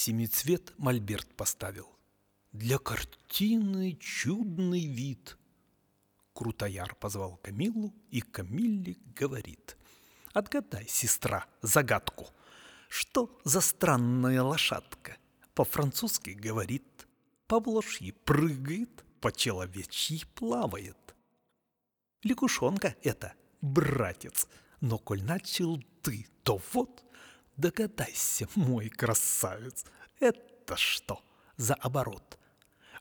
Семицвет мольберт поставил. Для картины чудный вид. Крутояр позвал Камиллу, и Камилле говорит. Отгадай, сестра, загадку. Что за странная лошадка? По-французски говорит, по-волжьи прыгает, по-человечьи плавает. Лягушонка это, братец, но коль начал ты, то вот, догадайся, мой красавец, это что за оборот?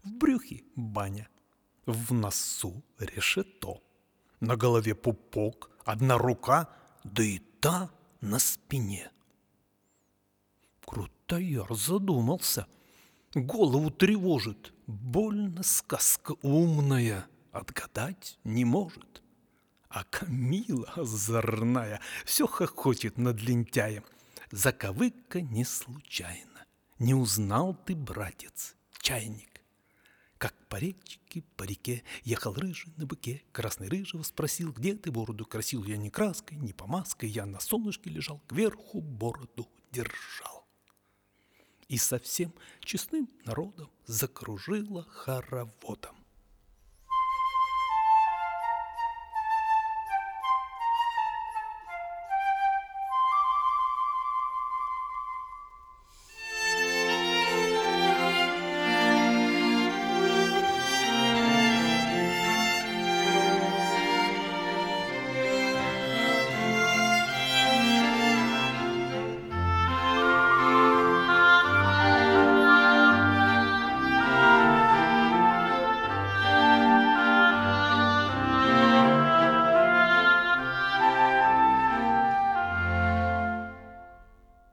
В брюхе баня, в носу решето, на голове пупок, одна рука, да и та на спине. Крутояр задумался. Голову тревожит. Больно сказка умная, отгадать не может. А Камила озорная все хохочет над лентяем. Заковыка не случайно. Не узнал ты, братец, чайник. Как по речке, по реке ехал рыжий на быке. Красный рыжего спросил, где ты бороду красил? Я не краской, не помазкой, я на солнышке лежал, кверху бороду держал. И совсем честным народом закружила хороводом.